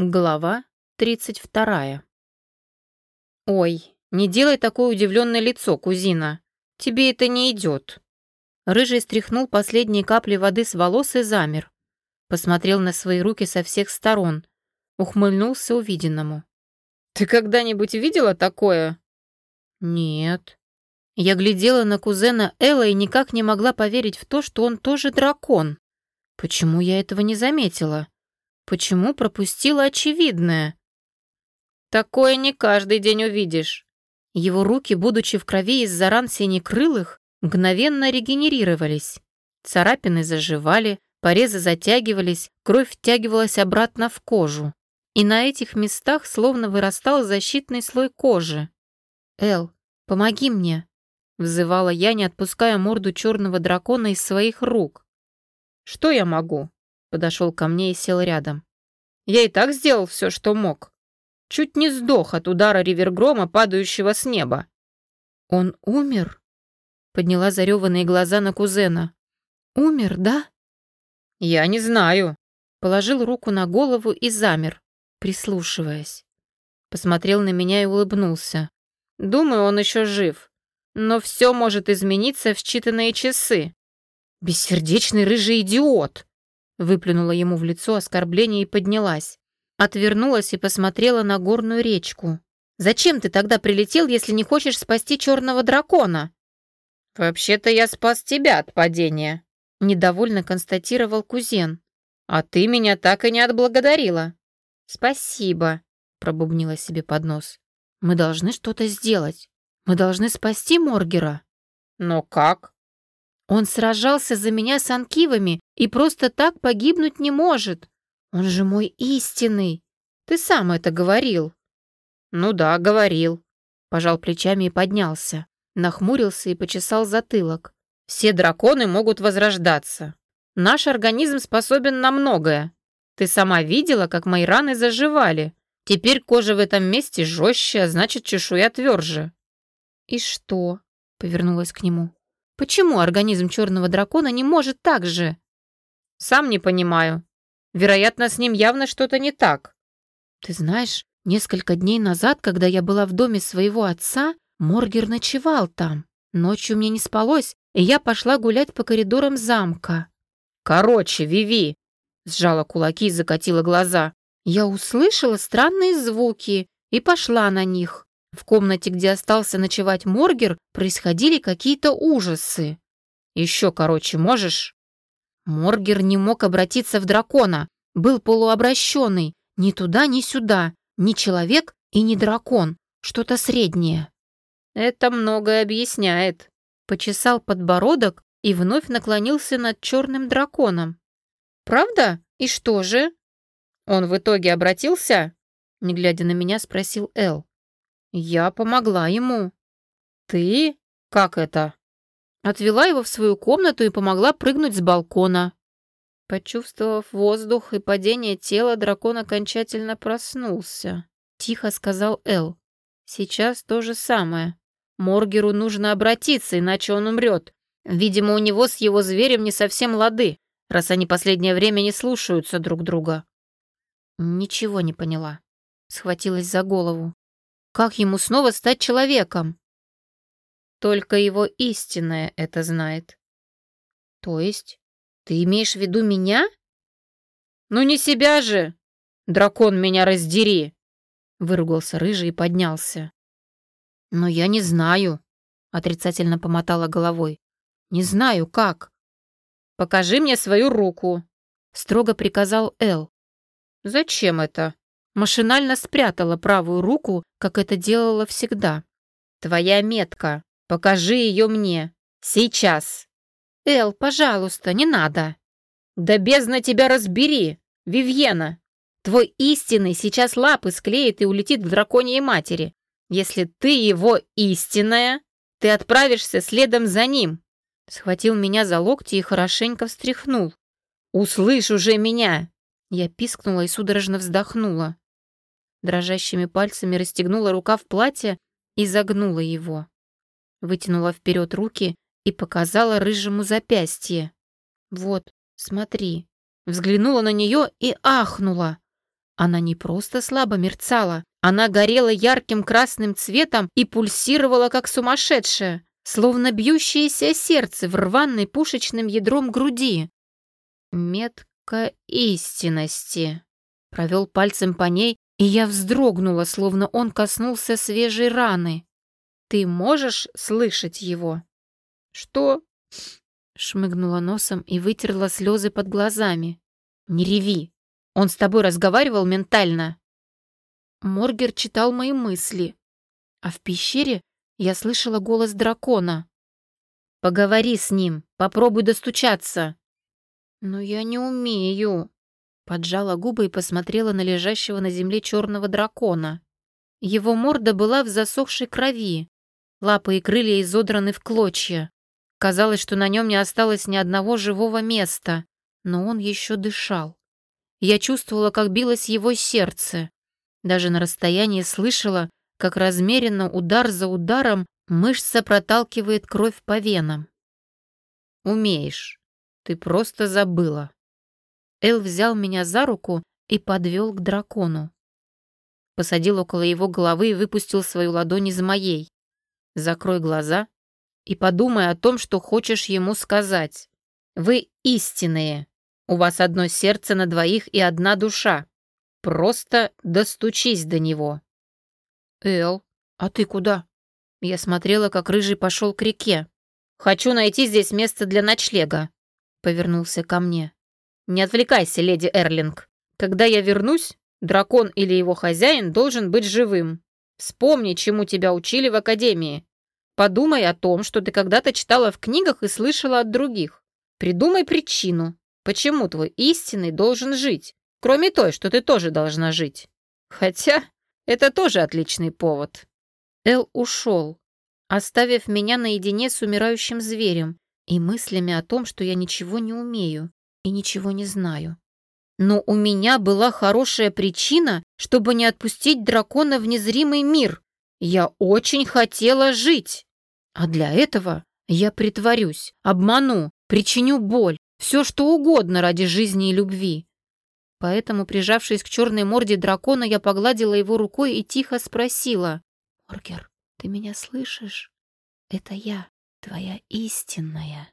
Глава 32. «Ой, не делай такое удивленное лицо, кузина. Тебе это не идет». Рыжий стряхнул последние капли воды с волос и замер. Посмотрел на свои руки со всех сторон. Ухмыльнулся увиденному. «Ты когда-нибудь видела такое?» «Нет». Я глядела на кузена Элла и никак не могла поверить в то, что он тоже дракон. Почему я этого не заметила? Почему пропустила очевидное? Такое не каждый день увидишь. Его руки, будучи в крови из-за ран синекрылых, мгновенно регенерировались. Царапины заживали, порезы затягивались, кровь втягивалась обратно в кожу. И на этих местах словно вырастал защитный слой кожи. «Эл, помоги мне!» — взывала я, не отпуская морду черного дракона из своих рук. «Что я могу?» Подошел ко мне и сел рядом. «Я и так сделал все, что мог. Чуть не сдох от удара ривергрома, падающего с неба». «Он умер?» Подняла зареванные глаза на кузена. «Умер, да?» «Я не знаю». Положил руку на голову и замер, прислушиваясь. Посмотрел на меня и улыбнулся. «Думаю, он еще жив. Но все может измениться в считанные часы». «Бессердечный рыжий идиот!» Выплюнула ему в лицо оскорбление и поднялась. Отвернулась и посмотрела на горную речку. «Зачем ты тогда прилетел, если не хочешь спасти черного дракона?» «Вообще-то я спас тебя от падения», — недовольно констатировал кузен. «А ты меня так и не отблагодарила». «Спасибо», — пробубнила себе под нос. «Мы должны что-то сделать. Мы должны спасти Моргера». «Но как?» Он сражался за меня с анкивами и просто так погибнуть не может. Он же мой истинный. Ты сам это говорил». «Ну да, говорил». Пожал плечами и поднялся. Нахмурился и почесал затылок. «Все драконы могут возрождаться. Наш организм способен на многое. Ты сама видела, как мои раны заживали. Теперь кожа в этом месте жестче, а значит, чешуя тверже». «И что?» — повернулась к нему. Почему организм черного дракона не может так же? Сам не понимаю. Вероятно, с ним явно что-то не так. Ты знаешь, несколько дней назад, когда я была в доме своего отца, Моргер ночевал там. Ночью мне не спалось, и я пошла гулять по коридорам замка. Короче, Виви, сжала кулаки и закатила глаза. Я услышала странные звуки и пошла на них. В комнате, где остался ночевать Моргер, происходили какие-то ужасы. Еще короче можешь? Моргер не мог обратиться в дракона, был полуобращенный, ни туда, ни сюда, ни человек и ни дракон, что-то среднее. Это многое объясняет. Почесал подбородок и вновь наклонился над черным драконом. «Правда? И что же?» «Он в итоге обратился?» Не глядя на меня, спросил Эл. Я помогла ему. Ты? Как это? Отвела его в свою комнату и помогла прыгнуть с балкона. Почувствовав воздух и падение тела, дракон окончательно проснулся. Тихо сказал Эл. Сейчас то же самое. Моргеру нужно обратиться, иначе он умрет. Видимо, у него с его зверем не совсем лады, раз они последнее время не слушаются друг друга. Ничего не поняла. Схватилась за голову. Как ему снова стать человеком? Только его истинное это знает. То есть, ты имеешь в виду меня? Ну не себя же! Дракон меня раздери! Выругался рыжий и поднялся. Но я не знаю, отрицательно помотала головой. Не знаю, как. Покажи мне свою руку, строго приказал Эл. Зачем это? Машинально спрятала правую руку, как это делала всегда. «Твоя метка. Покажи ее мне. Сейчас!» «Эл, пожалуйста, не надо!» «Да бездна тебя разбери, Вивьена! Твой истинный сейчас лапы склеит и улетит к драконьей матери. Если ты его истинная, ты отправишься следом за ним!» Схватил меня за локти и хорошенько встряхнул. «Услышь уже меня!» Я пискнула и судорожно вздохнула. Дрожащими пальцами расстегнула рукав платья и загнула его. Вытянула вперед руки и показала рыжему запястье. «Вот, смотри». Взглянула на нее и ахнула. Она не просто слабо мерцала, она горела ярким красным цветом и пульсировала, как сумасшедшая, словно бьющееся сердце в рваной пушечным ядром груди. «Метка истинности», — провел пальцем по ней, и я вздрогнула, словно он коснулся свежей раны. «Ты можешь слышать его?» «Что?» — шмыгнула носом и вытерла слезы под глазами. «Не реви! Он с тобой разговаривал ментально?» Моргер читал мои мысли, а в пещере я слышала голос дракона. «Поговори с ним, попробуй достучаться». «Но я не умею», — поджала губы и посмотрела на лежащего на земле черного дракона. Его морда была в засохшей крови, лапы и крылья изодраны в клочья. Казалось, что на нем не осталось ни одного живого места, но он еще дышал. Я чувствовала, как билось его сердце. Даже на расстоянии слышала, как размеренно удар за ударом мышца проталкивает кровь по венам. «Умеешь. Ты просто забыла». Эл взял меня за руку и подвел к дракону. Посадил около его головы и выпустил свою ладонь из моей. «Закрой глаза и подумай о том, что хочешь ему сказать. Вы истинные. У вас одно сердце на двоих и одна душа. Просто достучись до него. Эл, а ты куда? Я смотрела, как рыжий пошел к реке. Хочу найти здесь место для ночлега. Повернулся ко мне. Не отвлекайся, леди Эрлинг. Когда я вернусь, дракон или его хозяин должен быть живым. Вспомни, чему тебя учили в академии. Подумай о том, что ты когда-то читала в книгах и слышала от других. Придумай причину, почему твой истинный должен жить, Кроме той, что ты тоже должна жить. Хотя это тоже отличный повод. Эл ушел, оставив меня наедине с умирающим зверем и мыслями о том, что я ничего не умею и ничего не знаю. Но у меня была хорошая причина, чтобы не отпустить дракона в незримый мир. Я очень хотела жить. А для этого я притворюсь, обману, причиню боль, все что угодно ради жизни и любви. Поэтому, прижавшись к черной морде дракона, я погладила его рукой и тихо спросила. «Моргер, ты меня слышишь? Это я, твоя истинная».